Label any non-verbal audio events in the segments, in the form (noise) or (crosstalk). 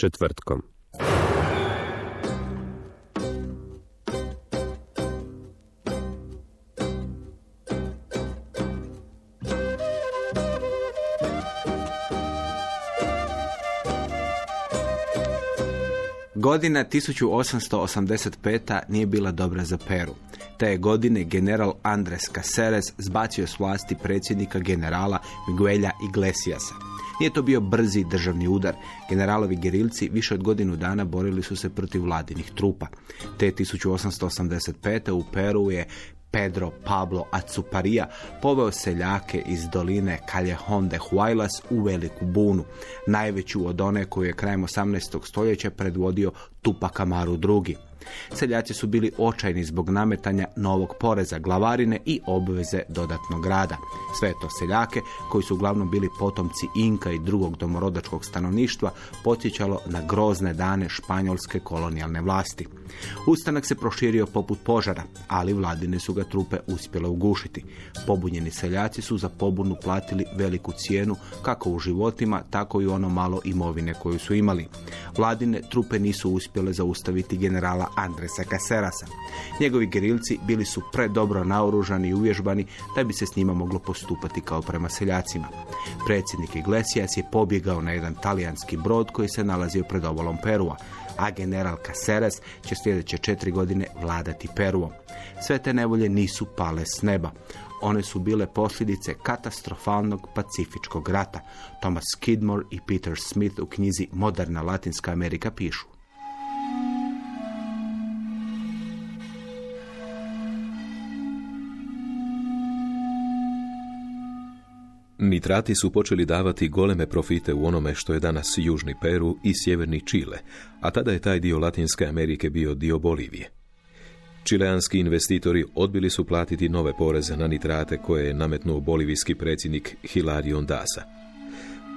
Četvrtkom. Godina 1885. nije bila dobra za Peru. Te je godine general Andres Caceres zbacio s vlasti predsjednika generala Miguela Iglesiasa. Nije to bio brzi državni udar. Generalovi gerilci više od godinu dana borili su se protiv vladinih trupa. Te 1885. u Peru je Pedro Pablo Azuparija poveo seljake iz doline Callejon de Huaylas u veliku bunu, najveću od one koju je krajem 18. stoljeća predvodio Tupac Amaru II. Seljaci su bili očajni zbog nametanja novog poreza, glavarine i obveze dodatnog rada. Sve to seljake, koji su uglavnom bili potomci Inka i drugog domorodačkog stanovništva, podsjećalo na grozne dane španjolske kolonijalne vlasti. Ustanak se proširio poput požara, ali vladine su ga trupe uspjele ugušiti. Pobunjeni seljaci su za pobunu platili veliku cijenu, kako u životima, tako i ono malo imovine koju su imali. Vladine trupe nisu uspjele zaustaviti generala Andresa Caserasa. Njegovi gerilci bili su predobro naoružani i uvježbani da bi se s njima moglo postupati kao prema seljacima. Predsjednik Iglesias je pobjegao na jedan talijanski brod koji se nalazio pred obalom Perua, a general Caceres će sljedeće četiri godine vladati Peruom. Sve te nevolje nisu pale s neba. One su bile posljedice katastrofalnog pacifičkog rata. Thomas Skidmore i Peter Smith u knjizi Moderna Latinska Amerika pišu. Nitrati su počeli davati goleme profite u onome što je danas Južni Peru i Sjeverni Čile, a tada je taj dio Latinske Amerike bio dio Bolivije. Čileanski investitori odbili su platiti nove poreze na nitrate koje je nametnuo bolivijski predsjednik Hilarion Dasa.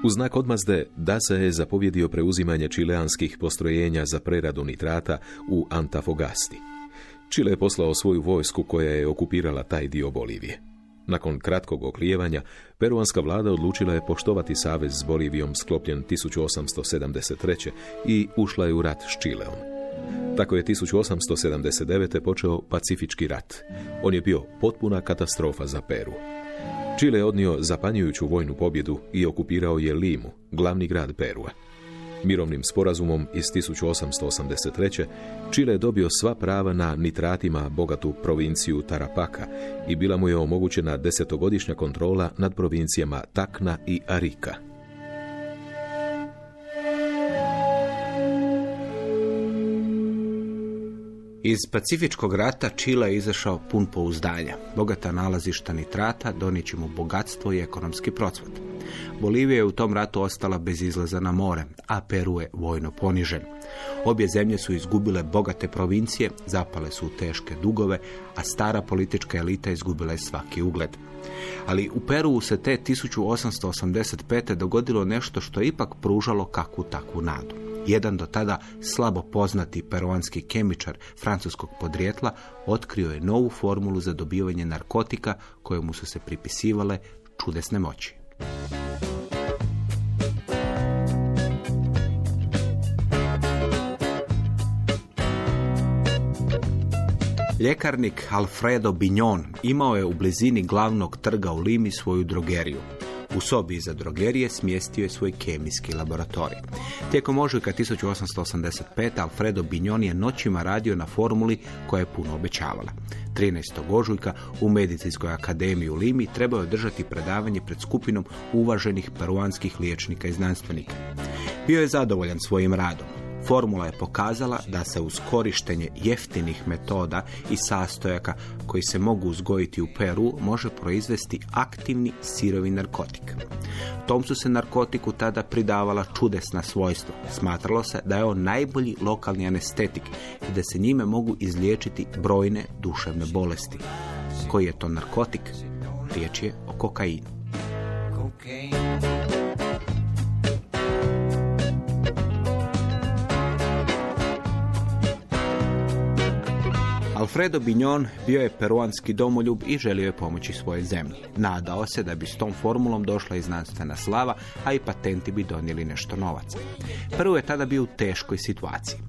U znak odmazde Dasa je zapovjedio preuzimanje čileanskih postrojenja za preradu nitrata u Antafogasti. Čile je poslao svoju vojsku koja je okupirala taj dio Bolivije. Nakon kratkog oklijevanja, peruanska vlada odlučila je poštovati savez s Bolivijom sklopljen 1873. i ušla je u rat s Čileom. Tako je 1879. počeo Pacifički rat. On je bio potpuna katastrofa za Peru. Čile je odnio zapanjujuću vojnu pobjedu i okupirao je Limu, glavni grad Perua. Mirovnim sporazumom iz 1883. Čile je dobio sva prava na nitratima bogatu provinciju Tarapaka i bila mu je omogućena desetogodišnja kontrola nad provincijama Takna i Arika. Iz Pacifičkog rata Čile je izašao pun pouzdanja. Bogata nalazišta nitrata donijet mu bogatstvo i ekonomski procvat. Bolivija je u tom ratu ostala bez izlaza na more, a Peru je vojno ponižen. Obje zemlje su izgubile bogate provincije, zapale su u teške dugove, a stara politička elita izgubila je svaki ugled. Ali u Peru se te 1885. dogodilo nešto što je ipak pružalo kakvu takvu nadu. Jedan do tada slabo poznati peruanski kemičar francuskog podrijetla otkrio je novu formulu za dobivanje narkotika kojemu su se pripisivale čudesne moći. Ljekarnik Alfredo Bignon imao je u blizini glavnog trga u Limi svoju drogeriju. U sobi iza drogerije smjestio je svoj kemijski laboratorij. Tijekom ožujka 1885. Alfredo Bignon je noćima radio na formuli koja je puno obećavala. 13. ožujka u Medicinskoj akademiji u Limi trebao je održati predavanje pred skupinom uvaženih peruanskih liječnika i znanstvenika. Bio je zadovoljan svojim radom. Formula je pokazala da se uz korištenje jeftinih metoda i sastojaka koji se mogu uzgojiti u Peru može proizvesti aktivni sirovi narkotik. Tom su se narkotiku tada pridavala čudesna svojstva. Smatralo se da je on najbolji lokalni anestetik i da se njime mogu izliječiti brojne duševne bolesti. Koji je to narkotik? Riječ je o kokainu. Alfredo Bignon bio je peruanski domoljub i želio je pomoći svojoj zemlji. Nadao se da bi s tom formulom došla i znanstvena slava, a i patenti bi donijeli nešto novaca. Peru je tada bio u teškoj situaciji.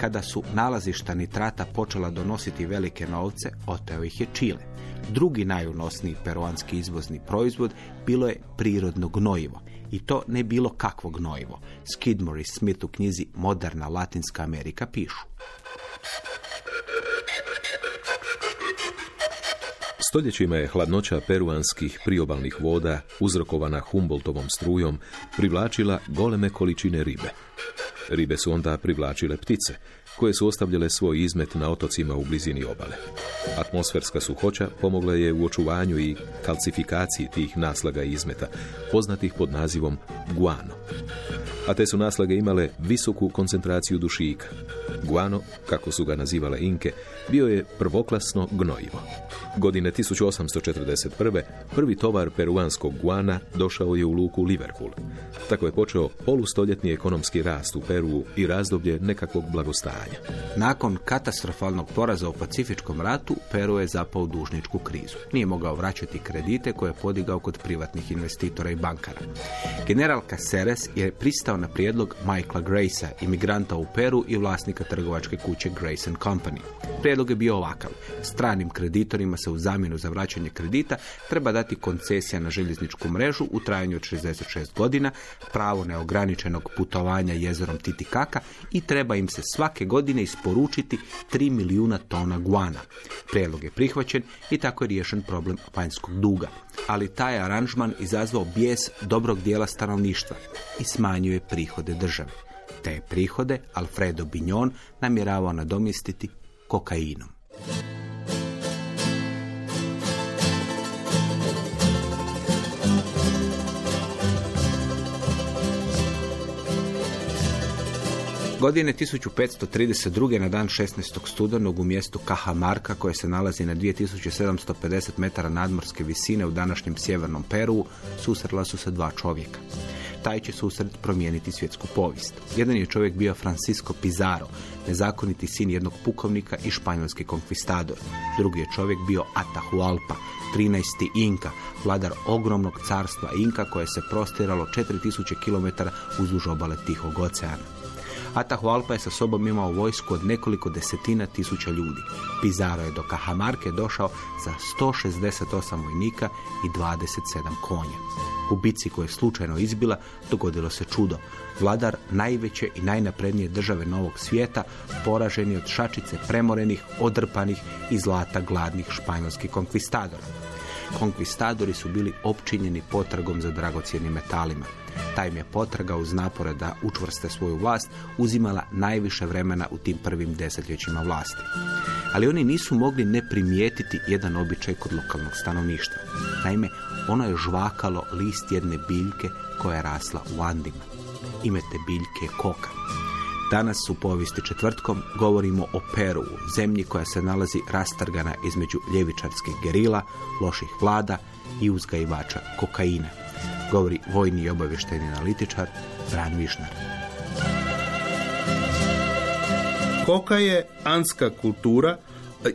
Kada su nalazišta nitrata počela donositi velike novce, oteo ih je Čile. Drugi najunosniji peruanski izvozni proizvod bilo je prirodno gnojivo. I to ne bilo kakvo gnojivo. Skidmore i Smith u knjizi Moderna Latinska Amerika pišu. Stoljećima je hladnoća peruanskih priobalnih voda, uzrokovana Humboldtovom strujom, privlačila goleme količine ribe. Ribe su onda privlačile ptice, koje su ostavljale svoj izmet na otocima u blizini obale. Atmosferska suhoća pomogla je u očuvanju i kalcifikaciji tih naslaga izmeta, poznatih pod nazivom guano. A te su naslage imale visoku koncentraciju dušika. Guano, kako su ga nazivale Inke, bio je prvoklasno gnojivo. Godine 1841. prvi tovar peruanskog guana došao je u luku Liverpool. Tako je počeo polustoljetni ekonomski rast u Peru i razdoblje nekakvog blagostanja. Nakon katastrofalnog poraza u Pacifičkom ratu, Peru je zapao dužničku krizu. Nije mogao vraćati kredite koje je podigao kod privatnih investitora i bankara. General Caceres je pristao na prijedlog Michaela Gracea, imigranta u Peru i vlasnika trgovačke kuće Grace Company. Prijedlog je bio ovakav. Stranim kreditorima se u zamjenu za vraćanje kredita treba dati koncesija na željezničku mrežu u trajanju od 66 godina, pravo neograničenog putovanja jezerom Titikaka i treba im se svake godine isporučiti 3 milijuna tona guana. Prijedlog je prihvaćen i tako je riješen problem vanjskog duga. Ali taj aranžman izazvao bijes dobrog dijela stanovništva i smanjuje prihode države. Te prihode Alfredo Bignon namjeravao nadomjestiti kokainom. Godine 1532. na dan 16. studenog u mjestu Cajamarca koje se nalazi na 2750 metara nadmorske visine u današnjem sjevernom Peru susrela su se dva čovjeka. Taj će susret promijeniti svjetsku povijest. Jedan je čovjek bio Francisco Pizarro, nezakoniti sin jednog pukovnika i španjolski konkvistador. Drugi je čovjek bio Atahualpa, 13. Inka, vladar ogromnog carstva Inka koje se prostiralo 4000 km uzduž obale Tihog oceana. Atahualpa je sa sobom imao vojsku od nekoliko desetina tisuća ljudi. Pizarro je do Kahamarke došao za 168 vojnika i 27 konja. U bici koje je slučajno izbila dogodilo se čudo. Vladar najveće i najnaprednije države novog svijeta poražen je od šačice premorenih, odrpanih i zlata gladnih španjolskih konkvistadora. Konkvistadori su bili opčinjeni potragom za dragocjenim metalima. Taj im je potraga uz napore da učvrste svoju vlast uzimala najviše vremena u tim prvim desetljećima vlasti. Ali oni nisu mogli ne primijetiti jedan običaj kod lokalnog stanovništva. Naime, ono je žvakalo list jedne biljke koja je rasla u Andima. Ime te biljke je koka. Danas u povijesti četvrtkom govorimo o Peru, zemlji koja se nalazi rastrgana između ljevičarskih gerila, loših vlada i uzgajivača kokaina govori vojni i obavještajni analitičar Fran Višnar. Koka je anska kultura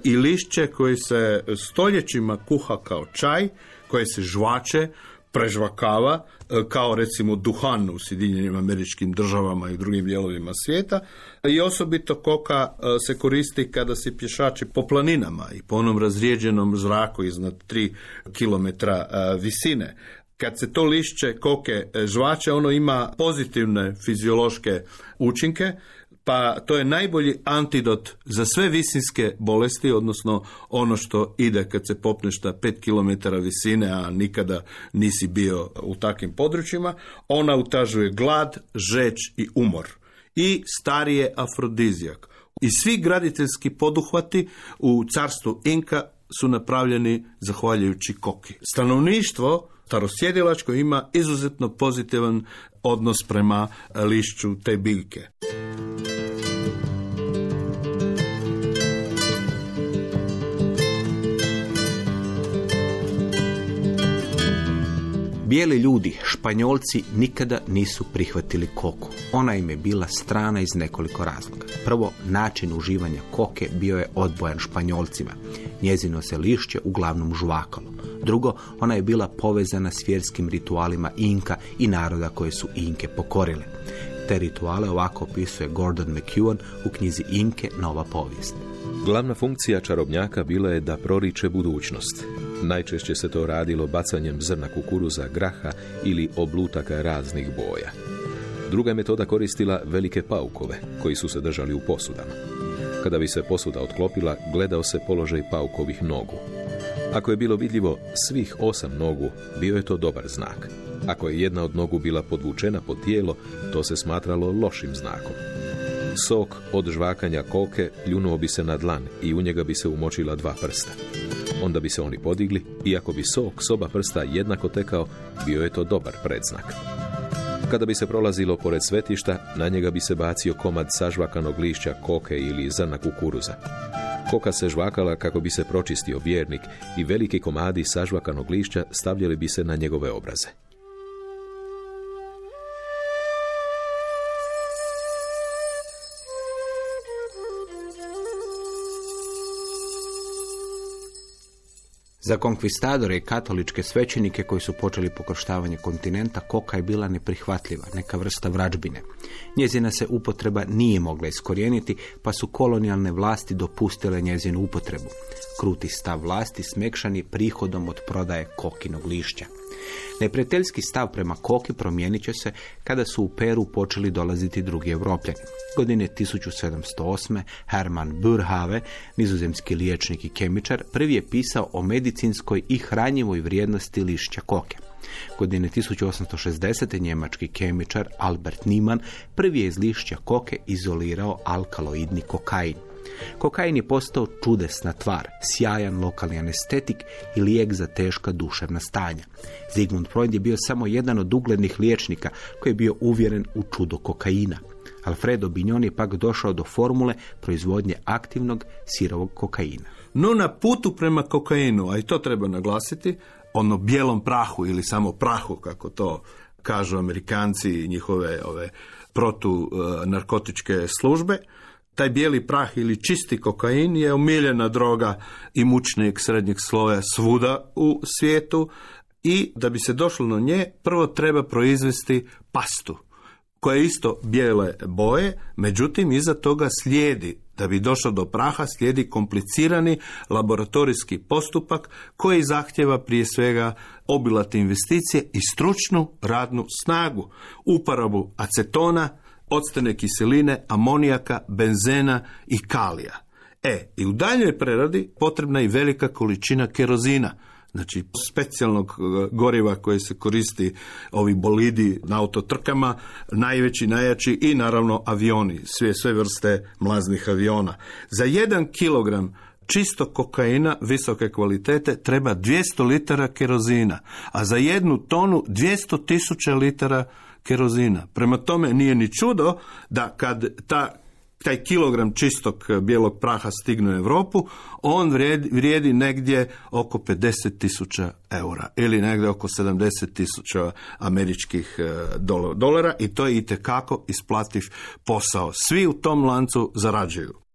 i lišće koji se stoljećima kuha kao čaj, koje se žvače, prežvakava, kao recimo duhan u Sjedinjenim američkim državama i drugim dijelovima svijeta. I osobito koka se koristi kada se pješači po planinama i po onom razrijeđenom zraku iznad 3 km visine kad se to lišće koke e, žvače, ono ima pozitivne fiziološke učinke, pa to je najbolji antidot za sve visinske bolesti, odnosno ono što ide kad se popneš na 5 km visine, a nikada nisi bio u takvim područjima. Ona utažuje glad, žeć i umor. I starije afrodizijak. I svi graditeljski poduhvati u carstvu Inka su napravljeni zahvaljujući koki. Stanovništvo starosjedilačko ima izuzetno pozitivan odnos prema lišću te biljke. Bijeli ljudi, španjolci, nikada nisu prihvatili koku. Ona im je bila strana iz nekoliko razloga. Prvo, način uživanja koke bio je odbojan španjolcima. Njezino se lišće uglavnom žvakalo. Drugo, ona je bila povezana s vjerskim ritualima Inka i naroda koje su Inke pokorile. Te rituale ovako opisuje Gordon McEwan u knjizi Inke Nova povijest. Glavna funkcija čarobnjaka bila je da proriče budućnost. Najčešće se to radilo bacanjem zrna kukuruza, graha ili oblutaka raznih boja. Druga metoda koristila velike paukove, koji su se držali u posudama. Kada bi se posuda otklopila, gledao se položaj paukovih nogu. Ako je bilo vidljivo svih osam nogu, bio je to dobar znak. Ako je jedna od nogu bila podvučena pod tijelo, to se smatralo lošim znakom. Sok od žvakanja koke pljunuo bi se na dlan i u njega bi se umočila dva prsta. Onda bi se oni podigli i ako bi sok s oba prsta jednako tekao, bio je to dobar predznak. Kada bi se prolazilo pored svetišta, na njega bi se bacio komad sažvakanog lišća koke ili zrna kukuruza. Koka se žvakala kako bi se pročistio vjernik i veliki komadi sažvakanog lišća stavljali bi se na njegove obraze. Za konkvistadore i katoličke svećenike koji su počeli pokoštavanje kontinenta, koka je bila neprihvatljiva, neka vrsta vrađbine. Njezina se upotreba nije mogla iskorijeniti, pa su kolonijalne vlasti dopustile njezinu upotrebu. Kruti stav vlasti smekšani prihodom od prodaje kokinog lišća. Neprijateljski stav prema koki promijenit će se kada su u Peru počeli dolaziti drugi evropljani. Godine 1708. Herman Burhave, nizozemski liječnik i kemičar, prvi je pisao o medicinskoj i hranjivoj vrijednosti lišća koke. Godine 1860. njemački kemičar Albert Niemann prvi je iz lišća koke izolirao alkaloidni kokain. Kokain je postao čudesna tvar, sjajan lokalni anestetik i lijek za teška duševna stanja. Sigmund Freud je bio samo jedan od uglednih liječnika koji je bio uvjeren u čudo kokaina. Alfredo Bignon je pak došao do formule proizvodnje aktivnog sirovog kokaina. No na putu prema kokainu, a i to treba naglasiti, ono bijelom prahu ili samo prahu, kako to kažu Amerikanci i njihove ove protu e, narkotičke službe, taj bijeli prah ili čisti kokain je omiljena droga imućnijeg srednjeg sloja svuda u svijetu i da bi se došlo na nje, prvo treba proizvesti pastu koja je isto bijele boje, međutim iza toga slijedi da bi došlo do praha slijedi komplicirani laboratorijski postupak koji zahtjeva prije svega obilate investicije i stručnu radnu snagu, uporabu acetona, octene kiseline, amonijaka, benzena i kalija. E, i u daljnjoj preradi potrebna je velika količina kerozina, znači specijalnog e, goriva koje se koristi ovi bolidi na autotrkama, najveći, najjači i naravno avioni, sve, sve vrste mlaznih aviona. Za jedan kilogram čisto kokaina visoke kvalitete treba 200 litara kerozina, a za jednu tonu 200 tisuća litara kerozina. Prema tome nije ni čudo da kad ta taj kilogram čistog bijelog praha stigne u Europu, on vrijedi, vrijedi negdje oko 50 tisuća eura ili negdje oko 70 tisuća američkih e, dolara i to je itekako isplativ posao. Svi u tom lancu zarađuju.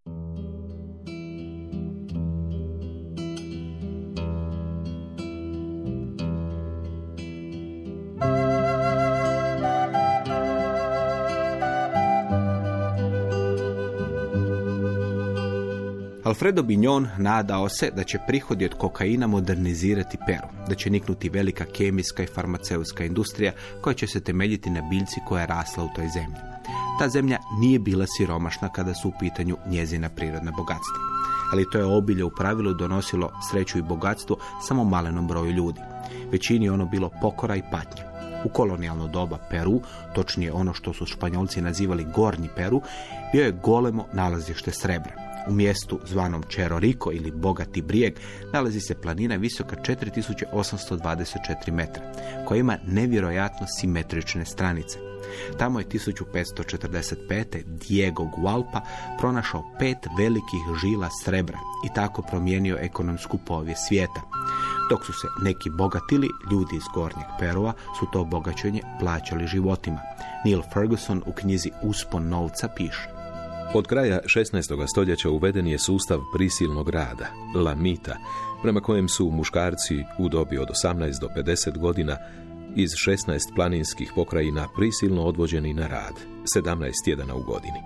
Alfredo Bignon nadao se da će prihodi od kokaina modernizirati Peru, da će niknuti velika kemijska i farmaceutska industrija koja će se temeljiti na biljci koja je rasla u toj zemlji. Ta zemlja nije bila siromašna kada su u pitanju njezina prirodna bogatstva. Ali to je obilje u pravilu donosilo sreću i bogatstvo samo malenom broju ljudi. Većini je ono bilo pokora i patnja. U kolonijalno doba Peru, točnije ono što su Španjolci nazivali Gornji Peru, bio je golemo nalazište srebra. U mjestu zvanom Čeroriko ili Bogati brijeg nalazi se planina visoka 4824 metra, koja ima nevjerojatno simetrične stranice. Tamo je 1545. Diego Gualpa pronašao pet velikih žila srebra i tako promijenio ekonomsku povijest svijeta. Dok su se neki bogatili, ljudi iz Gornjeg Perova su to bogaćenje plaćali životima. Neil Ferguson u knjizi Uspon novca piše. Od kraja 16. stoljeća uveden je sustav prisilnog rada, lamita, prema kojem su muškarci u dobi od 18 do 50 godina iz 16 planinskih pokrajina prisilno odvođeni na rad, 17 tjedana u godini.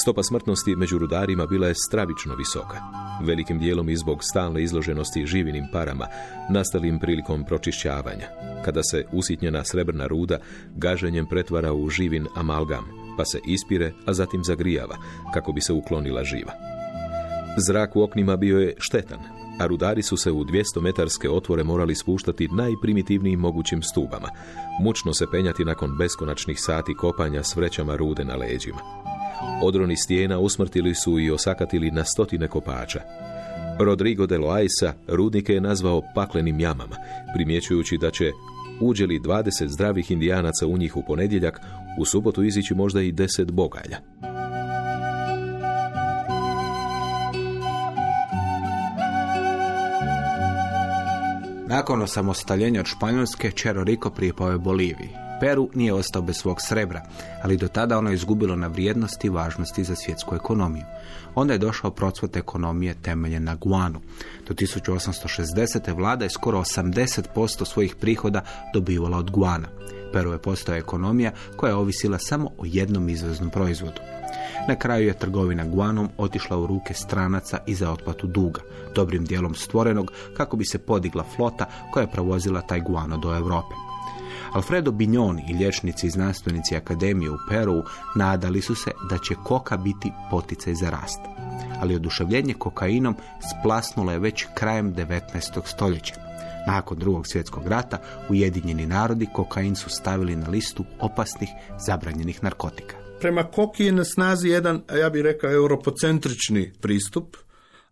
Stopa smrtnosti među rudarima bila je stravično visoka, velikim dijelom i zbog stalne izloženosti živinim parama, nastalim prilikom pročišćavanja, kada se usitnjena srebrna ruda gaženjem pretvara u živin amalgam, pa se ispire, a zatim zagrijava, kako bi se uklonila živa. Zrak u oknima bio je štetan, a rudari su se u 200-metarske otvore morali spuštati najprimitivnijim mogućim stubama, mučno se penjati nakon beskonačnih sati kopanja s vrećama rude na leđima. Odroni stijena usmrtili su i osakatili na stotine kopača. Rodrigo de Loaisa rudnike je nazvao paklenim jamama, primjećujući da će uđeli 20 zdravih indijanaca u njih u ponedjeljak, u subotu izići možda i 10 bogalja. Nakon osamostaljenja od Španjolske, Čero Rico pripao je Boliviji. Peru nije ostao bez svog srebra, ali do tada ono je izgubilo na vrijednosti i važnosti za svjetsku ekonomiju. Onda je došao procvat ekonomije temeljen na guanu. Do 1860. vlada je skoro 80% svojih prihoda dobivala od guana. Peru je postao ekonomija koja je ovisila samo o jednom izvoznom proizvodu. Na kraju je trgovina guanom otišla u ruke stranaca i za otplatu duga, dobrim dijelom stvorenog kako bi se podigla flota koja je provozila taj guano do Europe. Alfredo Bignoni i liječnici i znanstvenici Akademije u Peru nadali su se da će koka biti poticaj za rast. Ali oduševljenje kokainom splasnulo je već krajem 19. stoljeća. Nakon drugog svjetskog rata Ujedinjeni narodi kokain su stavili na listu opasnih zabranjenih narkotika. Prema Koki je na snazi jedan, ja bih rekao, europocentrični pristup.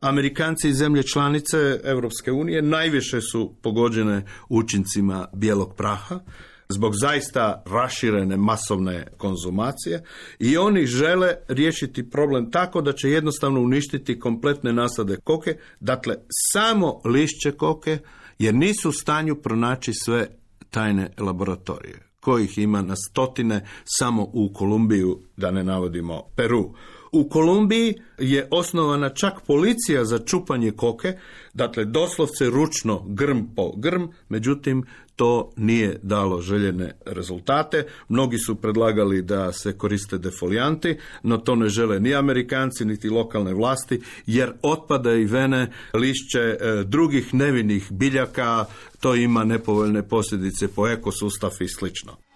Amerikanci i zemlje članice Europske unije najviše su pogođene učincima bijelog praha zbog zaista raširene masovne konzumacije i oni žele riješiti problem tako da će jednostavno uništiti kompletne nasade koke, dakle samo lišće koke jer nisu u stanju pronaći sve tajne laboratorije kojih ima na stotine samo u Kolumbiju, da ne navodimo Peru. U Kolumbiji je osnovana čak policija za čupanje koke, dakle doslovce ručno grm po grm, međutim to nije dalo željene rezultate. Mnogi su predlagali da se koriste defolijanti, no to ne žele ni Amerikanci, niti lokalne vlasti, jer otpada i vene lišće e, drugih nevinih biljaka, to ima nepovoljne posljedice po ekosustav i slično.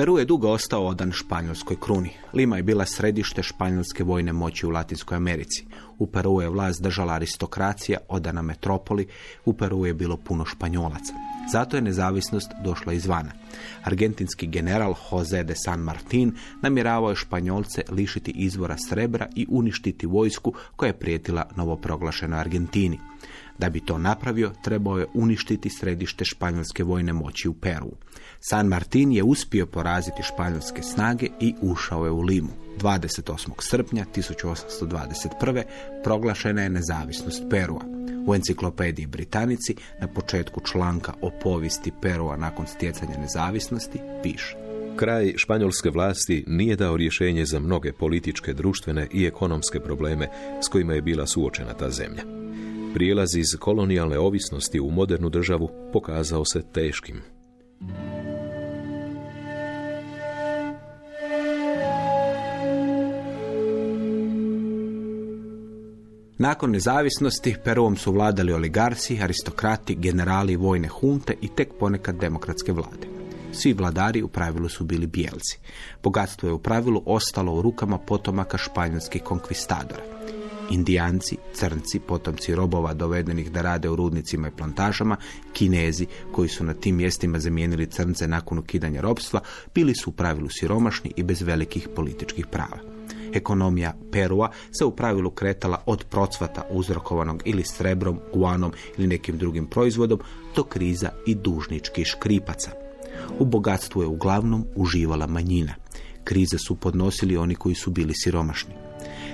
Peru je dugo ostao odan španjolskoj kruni. Lima je bila središte španjolske vojne moći u Latinskoj Americi. U Peru je vlast držala aristokracija, odana metropoli. U Peru je bilo puno španjolaca. Zato je nezavisnost došla izvana. Argentinski general Jose de San Martin namjeravao je Španjolce lišiti izvora srebra i uništiti vojsku koja je prijetila novoproglašenoj Argentini. Da bi to napravio, trebao je uništiti središte španjolske vojne moći u Peru. San Martin je uspio poraziti španjolske snage i ušao je u Limu. 28. srpnja 1821. proglašena je nezavisnost Perua. U enciklopediji Britanici na početku članka o povijesti Perua nakon stjecanja nezavisnosti piše. Kraj španjolske vlasti nije dao rješenje za mnoge političke, društvene i ekonomske probleme s kojima je bila suočena ta zemlja. Prijelaz iz kolonijalne ovisnosti u modernu državu pokazao se teškim. Nakon nezavisnosti Perom su vladali oligarci, aristokrati, generali, vojne hunte i tek ponekad demokratske vlade. Svi vladari u pravilu su bili bijelci. Bogatstvo je u pravilu ostalo u rukama potomaka španjolskih konkvistadora. Indijanci, crnci, potomci robova dovedenih da rade u rudnicima i plantažama, kinezi koji su na tim mjestima zamijenili crnce nakon ukidanja robstva, bili su u pravilu siromašni i bez velikih političkih prava. Ekonomija Perua se u pravilu kretala od procvata uzrokovanog ili srebrom, guanom ili nekim drugim proizvodom do kriza i dužničkih škripaca. U bogatstvu je uglavnom uživala manjina. Krize su podnosili oni koji su bili siromašni.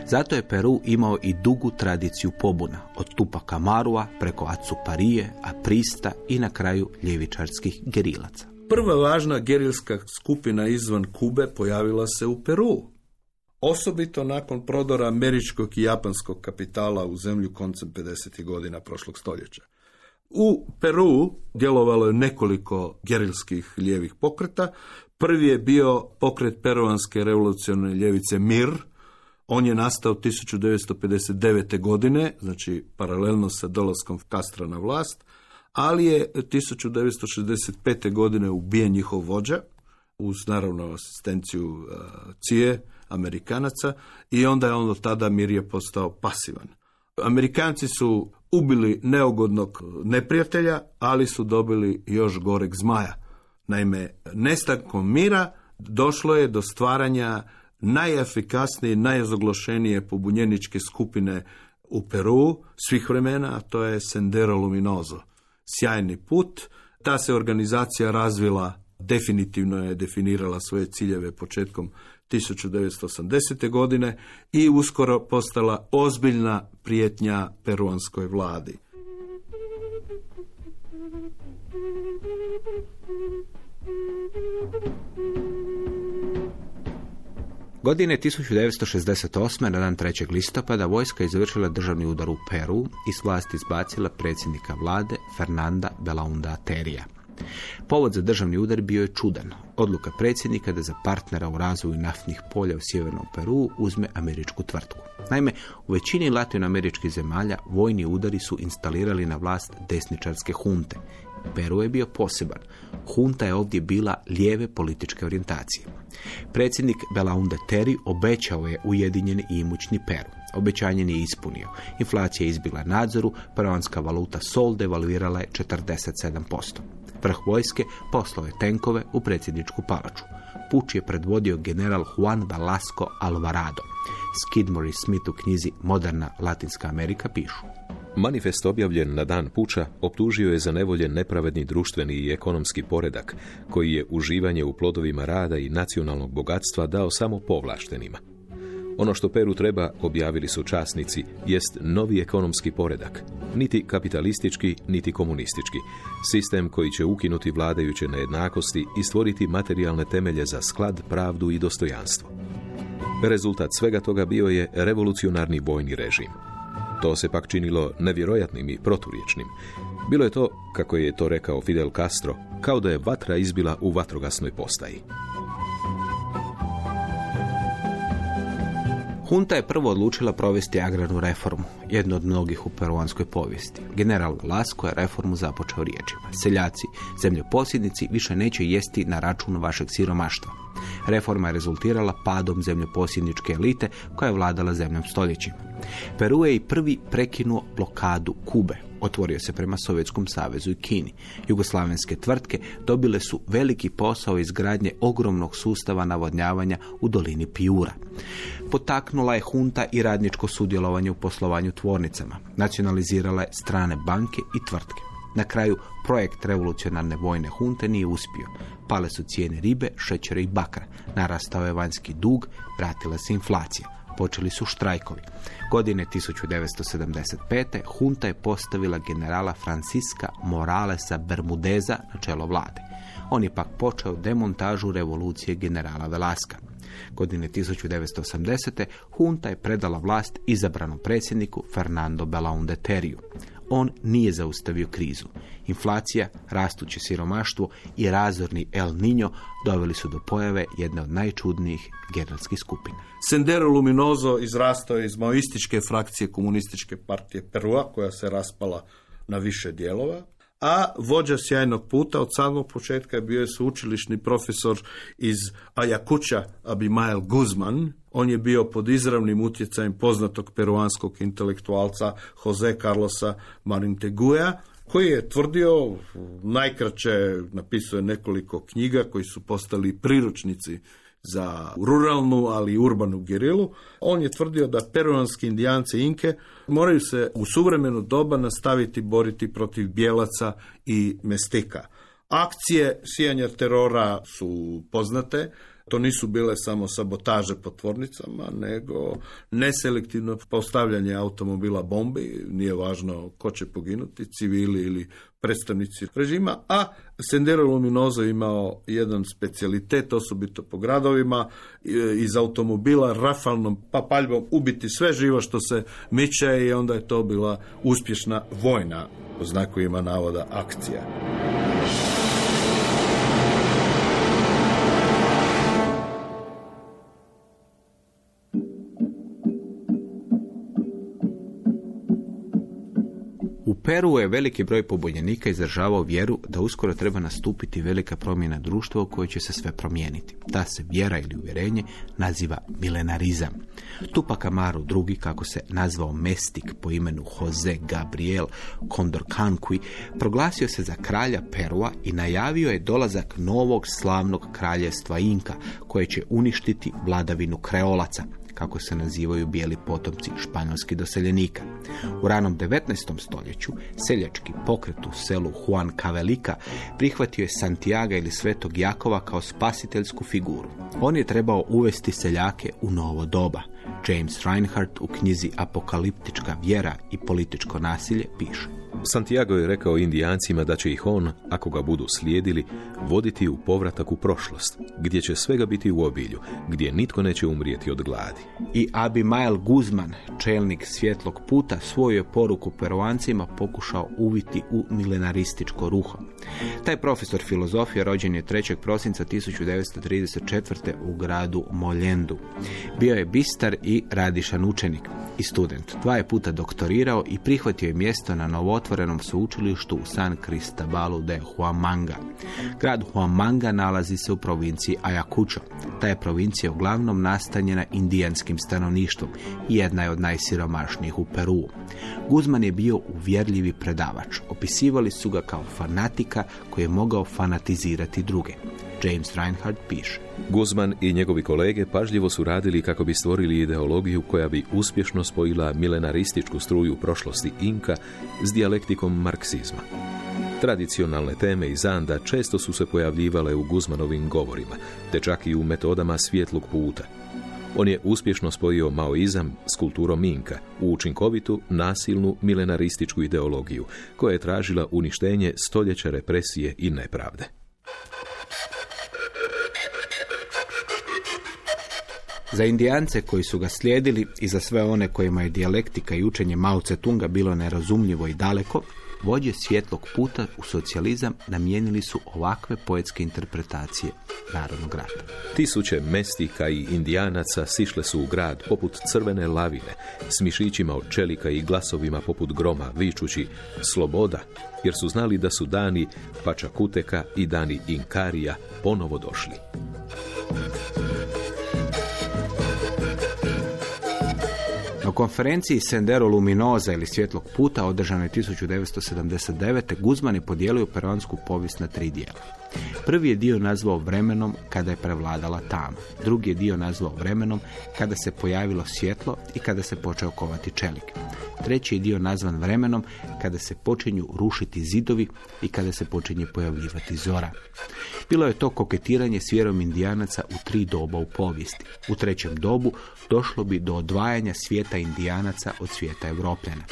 Zato je Peru imao i dugu tradiciju pobuna, od Tupaka Marua preko Acuparije, Aprista i na kraju ljevičarskih gerilaca. Prva važna gerilska skupina izvan Kube pojavila se u Peru. Osobito nakon prodora američkog i japanskog kapitala u zemlju koncem 50. godina prošlog stoljeća. U Peru djelovalo je nekoliko gerilskih lijevih pokreta. Prvi je bio pokret peruanske revolucionarne ljevice MIR. On je nastao 1959. godine, znači paralelno sa dolaskom Kastra na vlast, ali je 1965. godine ubijen njihov vođa, uz naravno asistenciju uh, Cije, Amerikanaca, i onda je on od tada Mir je postao pasivan. Amerikanci su ubili neugodnog neprijatelja, ali su dobili još goreg zmaja. Naime, nestankom mira došlo je do stvaranja najefikasnije i najzaglošenije pobunjeničke skupine u Peru svih vremena, a to je Sendero Luminoso. Sjajni put. Ta se organizacija razvila, definitivno je definirala svoje ciljeve početkom 1980. godine i uskoro postala ozbiljna prijetnja peruanskoj vladi. Godine 1968. na dan 3. listopada vojska izvršila državni udar u Peru i s vlasti izbacila predsjednika vlade Fernanda Belaunda Terija. Povod za državni udar bio je čudan. Odluka predsjednika da za partnera u razvoju naftnih polja u sjevernom Peru uzme američku tvrtku. Naime, u većini latinoameričkih zemalja vojni udari su instalirali na vlast desničarske hunte. Peru je bio poseban. Hunta je ovdje bila lijeve političke orijentacije. Predsjednik Belaunde Teri obećao je ujedinjeni i imućni Peru. Obećanje nije ispunio. Inflacija je izbila nadzoru, peruanska valuta sol devalvirala je 47%. Vrh vojske poslao je tenkove u predsjedničku palaču. Puč je predvodio general Juan Velasco Alvarado. Skidmore i Smith u knjizi Moderna Latinska Amerika pišu. Manifest objavljen na dan puča optužio je za nevoljen nepravedni društveni i ekonomski poredak, koji je uživanje u plodovima rada i nacionalnog bogatstva dao samo povlaštenima. Ono što Peru treba, objavili su časnici, jest novi ekonomski poredak. Niti kapitalistički, niti komunistički. Sistem koji će ukinuti vladajuće nejednakosti i stvoriti materijalne temelje za sklad, pravdu i dostojanstvo. Rezultat svega toga bio je revolucionarni vojni režim. To se pak činilo nevjerojatnim i proturječnim. Bilo je to, kako je to rekao Fidel Castro, kao da je vatra izbila u vatrogasnoj postaji. Hunta je prvo odlučila provesti agrarnu reformu, jednu od mnogih u peruanskoj povijesti. General Velasco je reformu započeo riječima. Seljaci, zemljoposjednici više neće jesti na račun vašeg siromaštva. Reforma je rezultirala padom zemljoposjedničke elite koja je vladala zemljom stoljećima. Peru je i prvi prekinuo blokadu Kube. Otvorio se prema Sovjetskom savezu i Kini. Jugoslavenske tvrtke dobile su veliki posao izgradnje ogromnog sustava navodnjavanja u dolini Pijura. Potaknula je hunta i radničko sudjelovanje u poslovanju tvornicama. Nacionalizirala je strane banke i tvrtke. Na kraju projekt revolucionarne vojne hunte nije uspio. Pale su cijene ribe, šećera i bakra. Narastao je vanjski dug, vratila se inflacija. Počeli su štrajkovi. Godine 1975. hunta je postavila generala Franciska Moralesa Bermudeza na čelo vlade. On je pak počeo demontažu revolucije generala Velaska. Godine 1980. hunta je predala vlast izabranom predsjedniku Fernando Belaundeteriju. On nije zaustavio krizu. Inflacija, rastuće siromaštvo i razorni El Niño doveli su do pojave jedne od najčudnijih genetskih skupina. Sendero Luminoso izrastao je iz maoističke frakcije komunističke partije Perua, koja se raspala na više dijelova, a vođa sjajnog puta od samog početka bio je sveučilišni profesor iz Ayacuča Abimael Guzman. On je bio pod izravnim utjecajem poznatog peruanskog intelektualca Jose Carlosa Marinteguja, koji je tvrdio, najkraće napisuje nekoliko knjiga koji su postali priručnici za ruralnu, ali i urbanu gerilu. On je tvrdio da peruanski indijanci Inke moraju se u suvremeno doba nastaviti boriti protiv bijelaca i mestika. Akcije sijanja terora su poznate, to nisu bile samo sabotaže po tvornicama, nego neselektivno postavljanje automobila bombi, nije važno ko će poginuti, civili ili predstavnici režima, a Sendero Luminoso imao jedan specijalitet, osobito po gradovima, iz automobila rafalnom papaljbom ubiti sve živo što se miče i onda je to bila uspješna vojna, po znakovima navoda, akcija. Peru je veliki broj pobunjenika izražavao vjeru da uskoro treba nastupiti velika promjena društva u kojoj će se sve promijeniti. Ta se vjera ili uvjerenje naziva milenarizam. Tupac Amaru drugi, kako se nazvao mestik po imenu Jose Gabriel Condorcanqui, proglasio se za kralja Perua i najavio je dolazak novog slavnog kraljevstva Inka, koje će uništiti vladavinu kreolaca, kako se nazivaju bijeli potomci španjolskih doseljenika. U ranom 19. stoljeću seljački pokret u selu Juan Cavelika prihvatio je Santiago ili Svetog Jakova kao spasiteljsku figuru. On je trebao uvesti seljake u novo doba. James Reinhardt u knjizi Apokaliptička vjera i političko nasilje piše. Santiago je rekao indijancima da će ih on, ako ga budu slijedili, voditi u povratak u prošlost, gdje će svega biti u obilju, gdje nitko neće umrijeti od gladi. I Abimael Guzman, čelnik svjetlog puta, svoju je poruku peruancima pokušao uviti u milenarističko ruho. Taj profesor filozofije rođen je 3. prosinca 1934. u gradu Moljendu. Bio je bistar i radišan učenik i student. Dva je puta doktorirao i prihvatio je mjesto na novotvorenom sveučilištu u San Cristobalu de Huamanga. Grad Huamanga nalazi se u provinciji Ayacucho. Ta je provincija uglavnom nastanjena indijanskim stanovništvom i jedna je od najsiromašnijih u Peru. Guzman je bio uvjerljivi predavač. Opisivali su ga kao fanatika koji je mogao fanatizirati druge. James Reinhardt piše. Guzman i njegovi kolege pažljivo su radili kako bi stvorili ideologiju koja bi uspješno spojila milenarističku struju prošlosti Inka s dijalektikom marksizma. Tradicionalne teme iz Anda često su se pojavljivale u Guzmanovim govorima, te čak i u metodama svjetlog puta. On je uspješno spojio maoizam s kulturom Inka u učinkovitu, nasilnu milenarističku ideologiju, koja je tražila uništenje stoljeća represije i nepravde. Za indijance koji su ga slijedili i za sve one kojima je dijalektika i učenje Mao Tse-tunga bilo nerazumljivo i daleko, vođe svjetlog puta u socijalizam namijenili su ovakve poetske interpretacije narodnog rata. Tisuće mestika i indijanaca sišle su u grad poput crvene lavine, s mišićima od čelika i glasovima poput groma, vičući sloboda, jer su znali da su dani Pačakuteka i dani Inkarija ponovo došli. Konferenciji Sendero Luminoza ili Svjetlog puta održanoj 1979. Guzman je podijelio peruansku povijest na tri dijela. Prvi je dio nazvao vremenom kada je prevladala tama. Drugi je dio nazvao vremenom kada se pojavilo svjetlo i kada se počeo kovati čelik. Treći je dio nazvan vremenom kada se počinju rušiti zidovi i kada se počinje pojavljivati zora. Bilo je to koketiranje s vjerom indijanaca u tri doba u povijesti. U trećem dobu došlo bi do odvajanja svijeta indijanaca od svijeta Evropljana.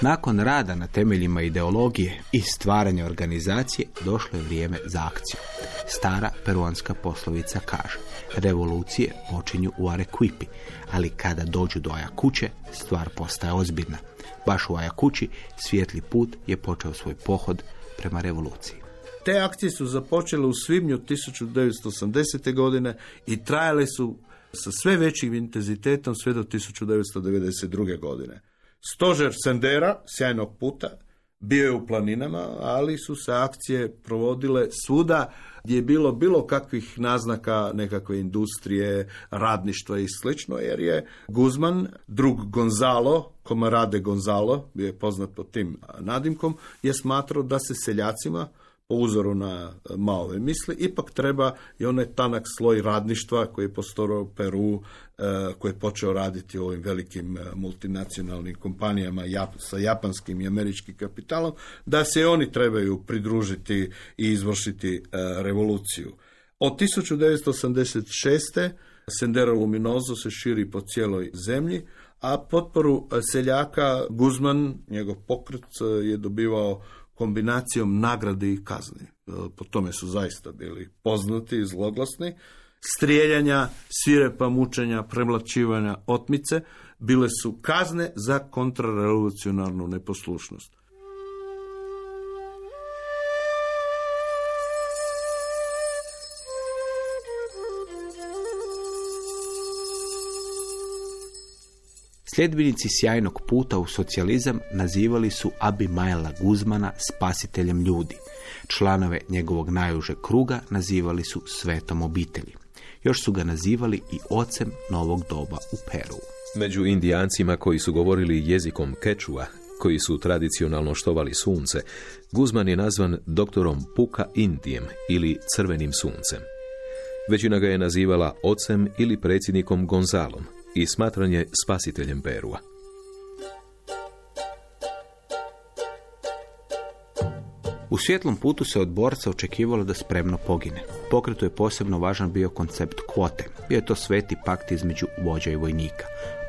Nakon rada na temeljima ideologije i stvaranja organizacije došlo je vrijeme za akciju. Stara peruanska poslovica kaže revolucije počinju u Arequipi, ali kada dođu do Ajakuće, stvar postaje ozbiljna. Baš u Ajakući svijetli put je počeo svoj pohod prema revoluciji. Te akcije su započele u svibnju 1980. godine i trajale su sa sve većim intenzitetom sve do 1992. godine. Stožer Sendera, sjajnog puta, bio je u planinama, ali su se akcije provodile svuda gdje je bilo bilo kakvih naznaka nekakve industrije, radništva i slično, jer je Guzman, drug Gonzalo, Komarade Gonzalo, bio je poznat pod tim nadimkom, je smatrao da se seljacima po uzoru na e, Maove misli, ipak treba i onaj tanak sloj radništva koji je postorao Peru, e, koji je počeo raditi u ovim velikim e, multinacionalnim kompanijama sa japanskim i američkim kapitalom, da se oni trebaju pridružiti i izvršiti revoluciju. Od 1986. Sendero Luminoso se širi po cijeloj zemlji, a potporu seljaka Guzman, njegov pokret, je dobivao kombinacijom nagrade i kazni. E, po tome su zaista bili poznati i zloglasni. Strijeljanja, svirepa mučenja, premlačivanja, otmice bile su kazne za kontrarevolucionarnu neposlušnost. Sljedbenici sjajnog puta u socijalizam nazivali su Abimaela Guzmana spasiteljem ljudi. Članove njegovog najuže kruga nazivali su svetom obitelji. Još su ga nazivali i ocem novog doba u Peru. Među indijancima koji su govorili jezikom kečua, koji su tradicionalno štovali sunce, Guzman je nazvan doktorom Puka Indijem ili crvenim suncem. Većina ga je nazivala ocem ili predsjednikom Gonzalom, i smatranje spasiteljem Perua. U svjetlom putu se od borca očekivalo da spremno pogine. Pokretu je posebno važan bio koncept kvote. Bio je to sveti pakt između vođa i vojnika.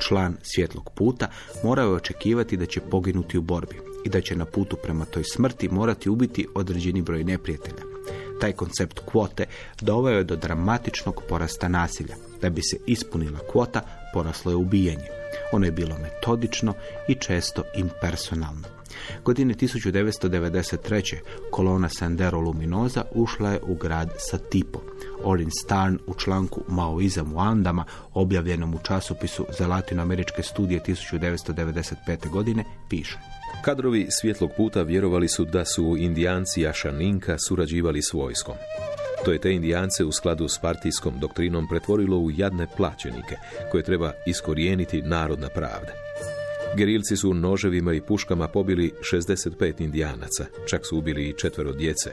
Član svjetlog puta morao je očekivati da će poginuti u borbi i da će na putu prema toj smrti morati ubiti određeni broj neprijatelja. Taj koncept kvote doveo je do dramatičnog porasta nasilja. Da bi se ispunila kvota, poraslo je ubijanje. Ono je bilo metodično i često impersonalno. Godine 1993. kolona Sandero Luminoza ušla je u grad Satipo. Orin Starn u članku Maoizam u Andama, objavljenom u časopisu za latinoameričke studije 1995. godine, piše. Kadrovi svjetlog puta vjerovali su da su indijanci Ašaninka surađivali s vojskom. To je te indijance u skladu s partijskom doktrinom pretvorilo u jadne plaćenike, koje treba iskorijeniti narodna pravda. Gerilci su noževima i puškama pobili 65 indijanaca, čak su ubili i četvero djece.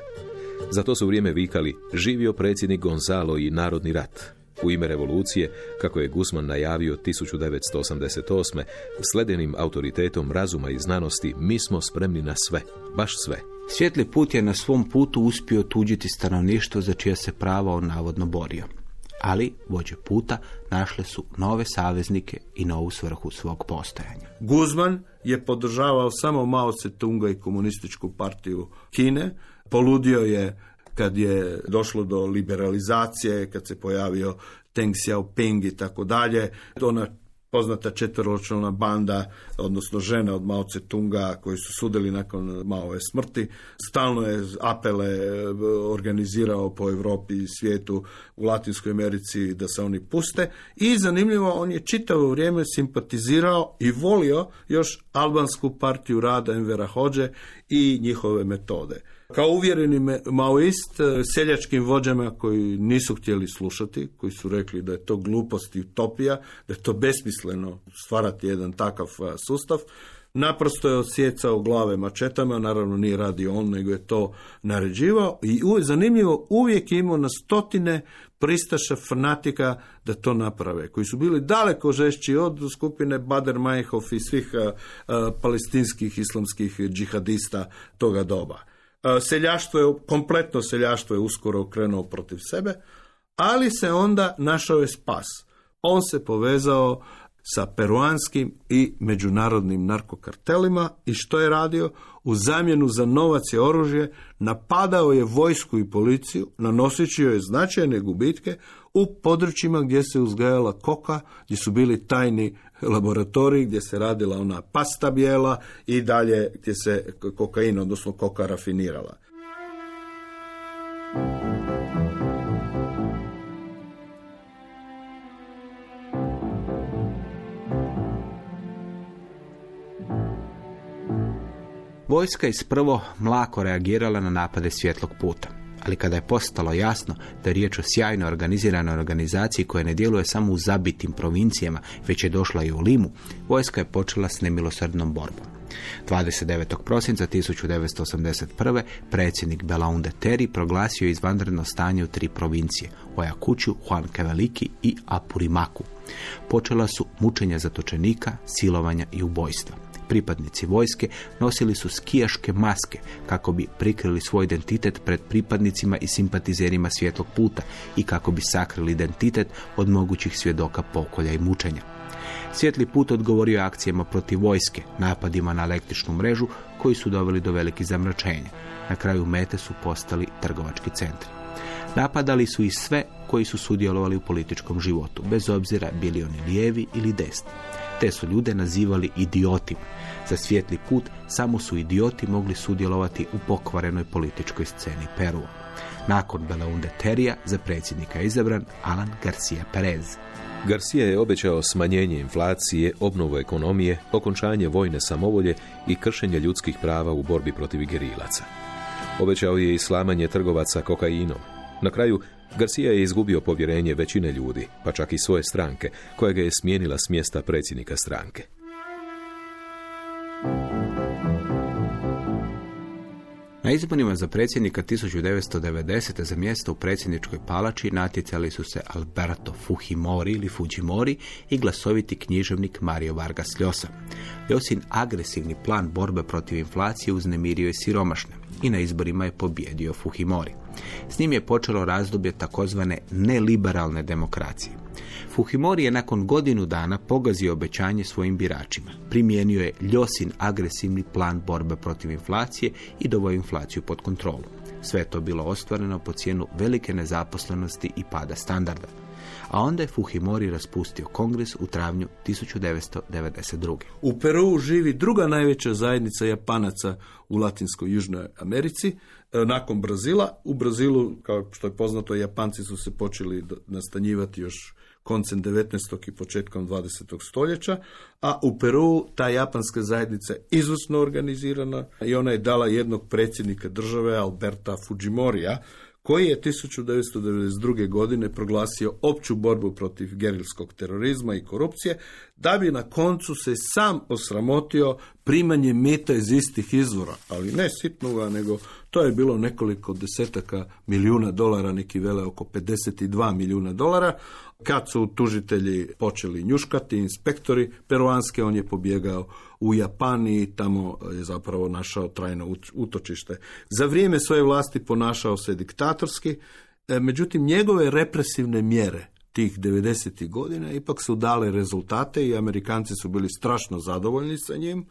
Za to su vrijeme vikali živio predsjednik Gonzalo i narodni rat. U ime revolucije, kako je Guzman najavio 1988. sledenim autoritetom razuma i znanosti, mi smo spremni na sve, baš sve. Svjetli put je na svom putu uspio tuđiti stanovništvo za čija se prava on navodno borio. Ali vođe puta našle su nove saveznike i novu svrhu svog postojanja. Guzman je podržavao samo Mao Tse-tunga i komunističku partiju Kine. Poludio je kad je došlo do liberalizacije, kad se pojavio Teng Xiaoping i tako dalje. Ona poznata četveročlana banda, odnosno žene od Mao Tse-tunga koji su sudili nakon Maove smrti. Stalno je apele e, organizirao po Europi i svijetu u Latinskoj Americi da se oni puste i zanimljivo on je čitavo vrijeme simpatizirao i volio još albansku partiju rada Envera Hođe i njihove metode. Kao uvjereni maoist, e, seljačkim vođama koji nisu htjeli slušati, koji su rekli da je to glupost i utopija, da je to besmisleno stvarati jedan takav e, sustav, naprosto je odsjecao glave mačetama, naravno nije radio on, nego je to naređivao i zanimljivo uvijek imao na stotine pristaša fanatika da to naprave, koji su bili daleko žešći od skupine Bader Majhov i svih e, palestinskih islamskih džihadista toga doba. E, seljaštvo je, kompletno seljaštvo je uskoro okrenuo protiv sebe, ali se onda našao je spas. On se povezao sa peruanskim i međunarodnim narkokartelima i što je radio? U zamjenu za novac i oružje napadao je vojsku i policiju, nanoseći joj značajne gubitke u područjima gdje se uzgajala koka, gdje su bili tajni laboratoriji, gdje se radila ona pasta bijela i dalje gdje se kokain, odnosno koka rafinirala. Vojska je prvo mlako reagirala na napade svjetlog puta. Ali kada je postalo jasno da je riječ o sjajno organiziranoj organizaciji koja ne djeluje samo u zabitim provincijama, već je došla i u Limu, vojska je počela s nemilosrdnom borbom. 29. prosinca 1981. predsjednik Belaunde Terry proglasio izvanredno stanje u tri provincije, Ojakuću, Juan Caveliki i Apurimaku. Počela su mučenja zatočenika, silovanja i ubojstva. Pripadnici vojske nosili su skijaške maske kako bi prikrili svoj identitet pred pripadnicima i simpatizerima svjetlog puta i kako bi sakrili identitet od mogućih svjedoka pokolja i mučenja. Svjetli put odgovorio akcijama protiv vojske, napadima na električnu mrežu koji su doveli do velikih zamračenja. Na kraju mete su postali trgovački centri. Napadali su i sve koji su sudjelovali u političkom životu, bez obzira bili oni lijevi ili desni. Te su ljude nazivali idiotima. Za svijetli put samo su idioti mogli sudjelovati u pokvarenoj političkoj sceni Perua. Nakon Belaunde Terija za predsjednika je izabran Alan Garcia Perez. Garcia je obećao smanjenje inflacije, obnovu ekonomije, okončanje vojne samovolje i kršenje ljudskih prava u borbi protiv gerilaca. Obećao je i slamanje trgovaca kokainom. Na kraju, Garcia je izgubio povjerenje većine ljudi, pa čak i svoje stranke, koja ga je smijenila s mjesta predsjednika stranke. Na izborima za predsjednika 1990. za mjesto u predsjedničkoj palači natjecali su se Alberto Fujimori ili Fujimori i glasoviti književnik Mario Vargas Llosa. Ljosin agresivni plan borbe protiv inflacije uznemirio je siromašne i na izborima je pobjedio Fujimori. S njim je počelo razdoblje takozvane neliberalne demokracije. Fuhimori je nakon godinu dana pogazio obećanje svojim biračima. Primijenio je ljosin agresivni plan borbe protiv inflacije i doveo inflaciju pod kontrolu. Sve je to bilo ostvareno po cijenu velike nezaposlenosti i pada standarda. A onda je Fuhimori raspustio kongres u travnju 1992. U Peru živi druga najveća zajednica Japanaca u Latinskoj Južnoj Americi, e, nakon Brazila. U Brazilu, kao što je poznato, Japanci su se počeli nastanjivati još koncem 19. i početkom 20. stoljeća, a u Peru ta japanska zajednica je izvrsno organizirana i ona je dala jednog predsjednika države, Alberta Fujimorija, koji je 1992. godine proglasio opću borbu protiv gerilskog terorizma i korupcije, da bi na koncu se sam osramotio primanje meta iz istih izvora, ali ne sitnoga, nego to je bilo nekoliko desetaka milijuna dolara, neki vele oko 52 milijuna dolara, kad su tužitelji počeli njuškati, inspektori peruanske, on je pobjegao u Japani tamo je zapravo našao trajno utočište. Za vrijeme svoje vlasti ponašao se diktatorski, e, međutim njegove represivne mjere tih 90. godina ipak su dale rezultate i Amerikanci su bili strašno zadovoljni sa njim,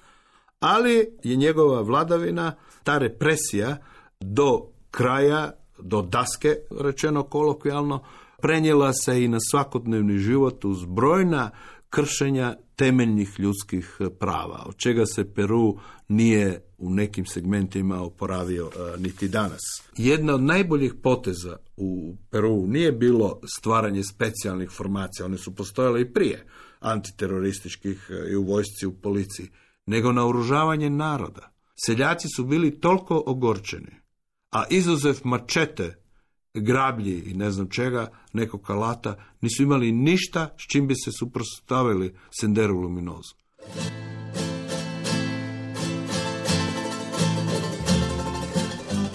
ali je njegova vladavina, ta represija do kraja, do daske, rečeno kolokvijalno, prenijela se i na svakodnevni život uz brojna kršenja temeljnih ljudskih prava, od čega se Peru nije u nekim segmentima oporavio e, niti danas. Jedna od najboljih poteza u Peru nije bilo stvaranje specijalnih formacija, one su postojale i prije antiterorističkih e, i u vojsci u policiji, nego naoružavanje naroda. Seljaci su bili toliko ogorčeni, a izuzev mačete grablji i ne znam čega, nekog alata, nisu imali ništa s čim bi se suprotstavili senderu luminozu.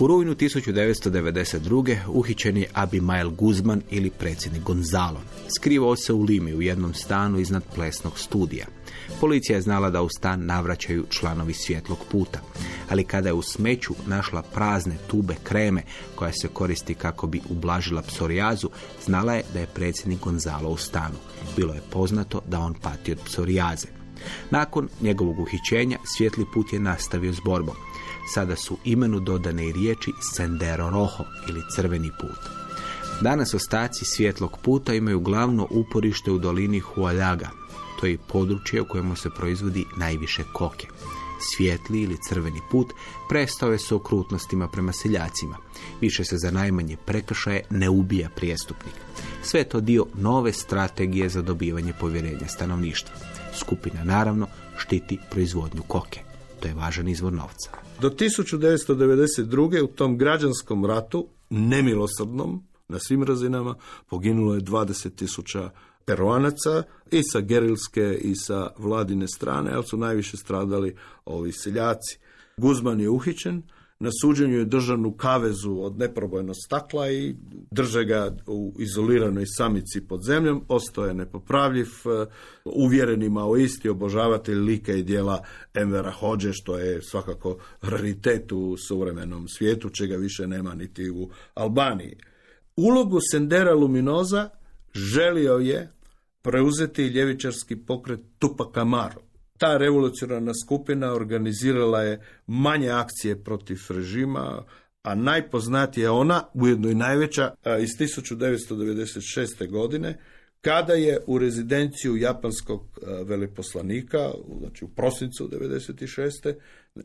U rujnu 1992. uhićen je Abimael Guzman ili predsjednik Gonzalo. Skrivao se u Limi u jednom stanu iznad plesnog studija. Policija je znala da u stan navraćaju članovi svjetlog puta, ali kada je u smeću našla prazne tube kreme koja se koristi kako bi ublažila psorijazu, znala je da je predsjednik Gonzalo u stanu. Bilo je poznato da on pati od psorijaze. Nakon njegovog uhićenja svjetli put je nastavio s borbom. Sada su imenu dodane i riječi Sendero Rojo ili crveni put. Danas ostaci svjetlog puta imaju glavno uporište u dolini Hualjaga. To je područje u kojemu se proizvodi najviše koke. Svijetli ili crveni put prestao je s okrutnostima prema seljacima. Više se za najmanje prekršaje ne ubija prijestupnik. Sve to dio nove strategije za dobivanje povjerenja stanovništva. Skupina naravno štiti proizvodnju koke. To je važan izvor novca. Do 1992. u tom građanskom ratu, nemilosrdnom, na svim razinama, poginulo je 20 tisuća peruanaca i sa gerilske i sa vladine strane, ali su najviše stradali ovi seljaci. Guzman je uhićen, na suđenju je držan u kavezu od neprobojnog stakla i drže ga u izoliranoj samici pod zemljom, ostao je nepopravljiv, e, uvjereni maoisti, obožavatelj lika i dijela Envera Hođe, što je svakako raritet u suvremenom svijetu, čega više nema niti u Albaniji. Ulogu Sendera Luminoza želio je preuzeti ljevičarski pokret Tupac. Ta revolucionarna skupina organizirala je manje akcije protiv režima, a najpoznatija je ona, ujedno i najveća, iz 1996. godine, kada je u rezidenciju japanskog veleposlanika, znači u prosincu 1996.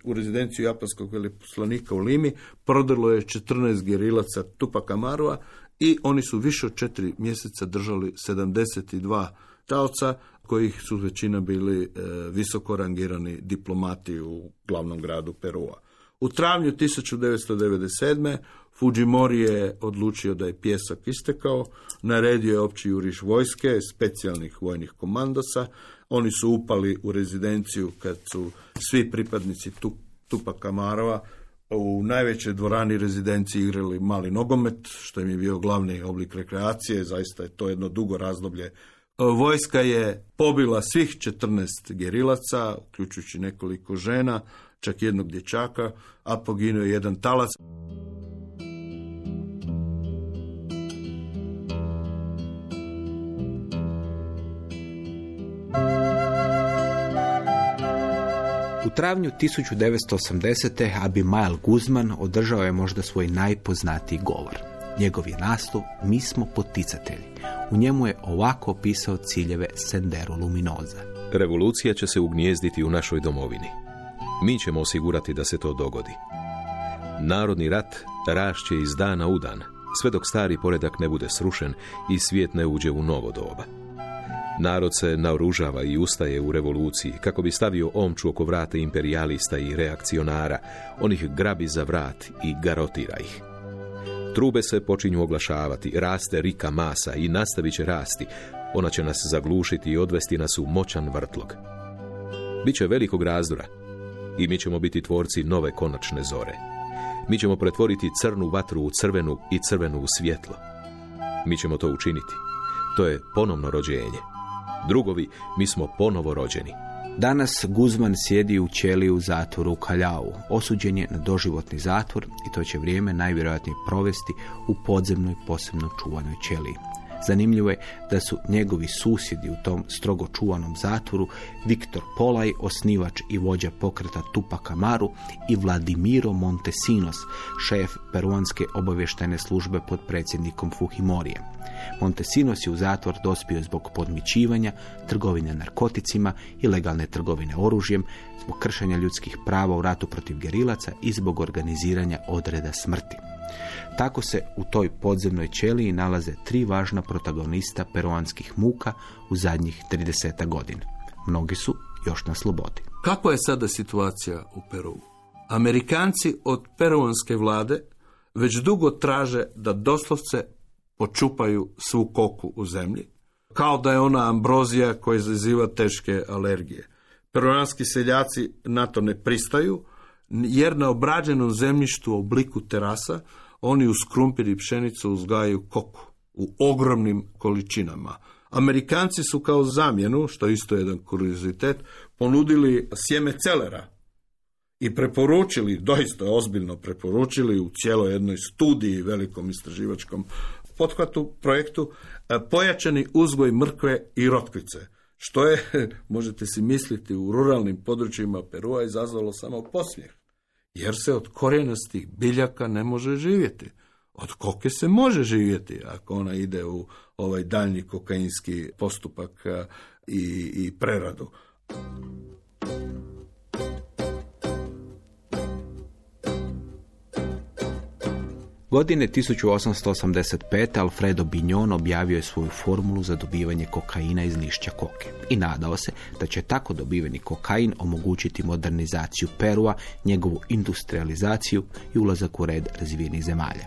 u rezidenciju japanskog veleposlanika u Limi, prodrlo je 14 gerilaca Tupac Amarua i oni su više od četiri mjeseca držali 72 taoca, kojih su većina bili e, visoko rangirani diplomati u glavnom gradu Perua. U travnju 1997. Fujimori je odlučio da je pjesak istekao, naredio je opći juriš vojske, specijalnih vojnih komandosa, oni su upali u rezidenciju kad su svi pripadnici Tupa Kamarova u najvećoj dvorani rezidenciji igrali mali nogomet, što im je bio glavni oblik rekreacije, zaista je to jedno dugo razdoblje. Vojska je pobila svih 14 gerilaca, uključujući nekoliko žena, čak jednog dječaka, a poginuo je jedan talac. U travnju 1980. Abimael Guzman održao je možda svoj najpoznatiji govor. Njegov je naslov Mi smo poticatelji. U njemu je ovako opisao ciljeve Sendero Luminoza. Revolucija će se ugnjezditi u našoj domovini. Mi ćemo osigurati da se to dogodi. Narodni rat rašće iz dana u dan, sve dok stari poredak ne bude srušen i svijet ne uđe u novo doba. Narod se naoružava i ustaje u revoluciji kako bi stavio omču oko vrata imperialista i reakcionara, onih grabi za vrat i garotira ih. Trube se počinju oglašavati, raste rika masa i nastavit će rasti. Ona će nas zaglušiti i odvesti nas u moćan vrtlog. Biće velikog razdora i mi ćemo biti tvorci nove konačne zore. Mi ćemo pretvoriti crnu vatru u crvenu i crvenu u svjetlo. Mi ćemo to učiniti. To je ponovno rođenje. Drugovi, mi smo ponovo rođeni. Danas Guzman sjedi u ćeli u zatvoru u Kaljau. Osuđen je na doživotni zatvor i to će vrijeme najvjerojatnije provesti u podzemnoj posebno čuvanoj ćeliji. Zanimljivo je da su njegovi susjedi u tom strogo čuvanom zatvoru Viktor Polaj, osnivač i vođa pokreta Tupac Amaru i Vladimiro Montesinos, šef peruanske obavještajne službe pod predsjednikom Fuhimorije. Montesinos je u zatvor dospio zbog podmićivanja, trgovine narkoticima, ilegalne trgovine oružjem, zbog kršenja ljudskih prava u ratu protiv gerilaca i zbog organiziranja odreda smrti. Tako se u toj podzemnoj ćeliji nalaze tri važna protagonista peruanskih muka u zadnjih 30 godina. Mnogi su još na slobodi. Kakva je sada situacija u Peru? Amerikanci od peruanske vlade već dugo traže da doslovce počupaju svu koku u zemlji, kao da je ona ambrozija koja izaziva teške alergije. Peruanski seljaci na to ne pristaju jer na obrađenom zemljištu u obliku terasa oni uz krumpir i pšenicu uzgajaju koku u ogromnim količinama. Amerikanci su kao zamjenu, što je isto jedan kuriozitet, ponudili sjeme celera i preporučili, doista ozbiljno preporučili u cijeloj jednoj studiji, velikom istraživačkom pothvatu, projektu, e, pojačani uzgoj mrkve i rotkvice, što je, (laughs) možete si misliti, u ruralnim područjima Perua izazvalo samo posmijeh, jer se od korijenastih biljaka ne može živjeti. Od koke se može živjeti ako ona ide u ovaj daljnji kokainski postupak i, i preradu. Godine 1885. Alfredo Bignon objavio je svoju formulu za dobivanje kokaina iz lišća koke i nadao se da će tako dobiveni kokain omogućiti modernizaciju Perua, njegovu industrializaciju i ulazak u red razvijenih zemalja.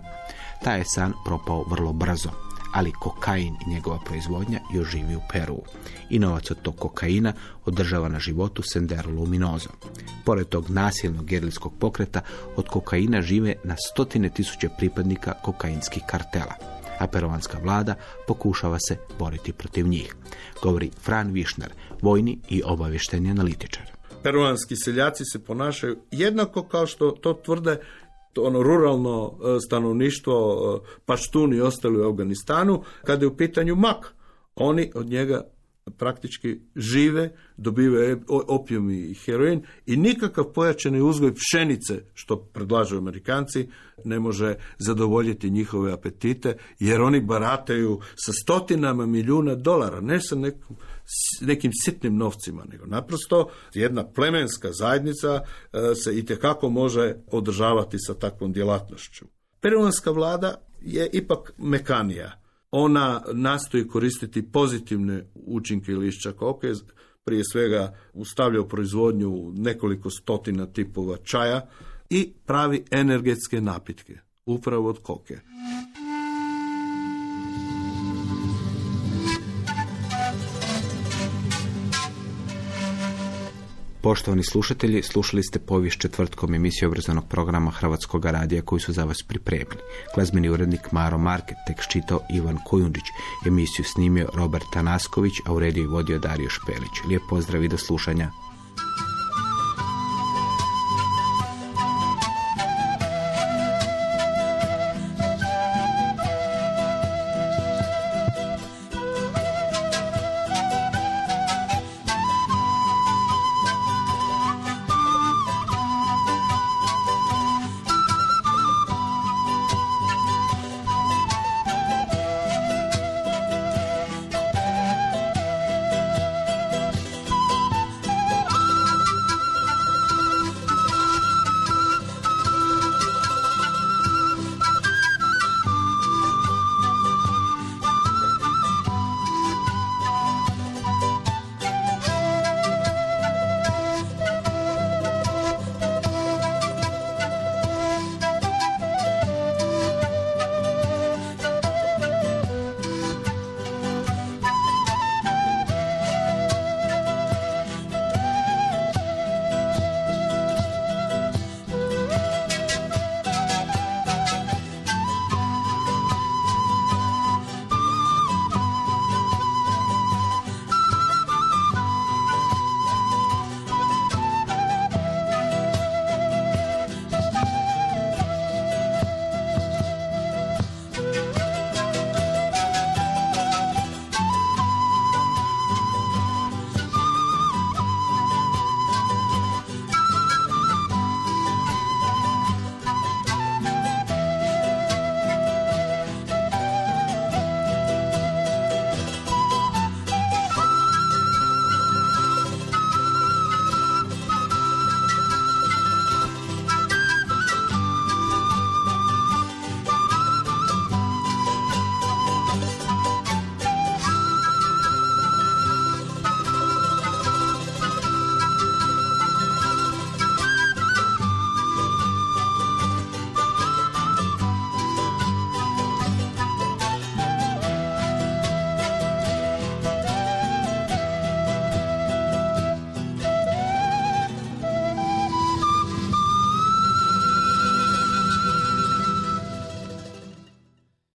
Taj je san propao vrlo brzo, ali kokain i njegova proizvodnja još živi u Peru. I novac od tog kokaina održava na životu Sendero Luminozo. Pored tog nasilnog gerilskog pokreta, od kokaina žive na stotine tisuće pripadnika kokainskih kartela a peruanska vlada pokušava se boriti protiv njih. Govori Fran Višnar, vojni i obavješteni analitičar. Peruanski seljaci se ponašaju jednako kao što to tvrde ono ruralno e, stanovništvo, e, paštuni i ostali u Afganistanu, kada je u pitanju mak, oni od njega praktički žive, dobivaju opijum i heroin i nikakav pojačani uzgoj pšenice, što predlažu Amerikanci, ne može zadovoljiti njihove apetite, jer oni barataju sa stotinama milijuna dolara, ne sa nekom nekim sitnim novcima, nego naprosto jedna plemenska zajednica e, se i može održavati sa takvom djelatnošću. Peruanska vlada je ipak mekanija. Ona nastoji koristiti pozitivne učinke lišća koke, prije svega ustavlja u proizvodnju nekoliko stotina tipova čaja i pravi energetske napitke, upravo od koke. Poštovani slušatelji, slušali ste povijest četvrtkom emisiju obrazovnog programa Hrvatskog radija koji su za vas pripremili. Glazbeni urednik Maro Market, tekst čitao Ivan Kojundić, emisiju snimio Robert Tanasković, a u rediju vodio Dario Špelić. Lijep pozdrav i do slušanja.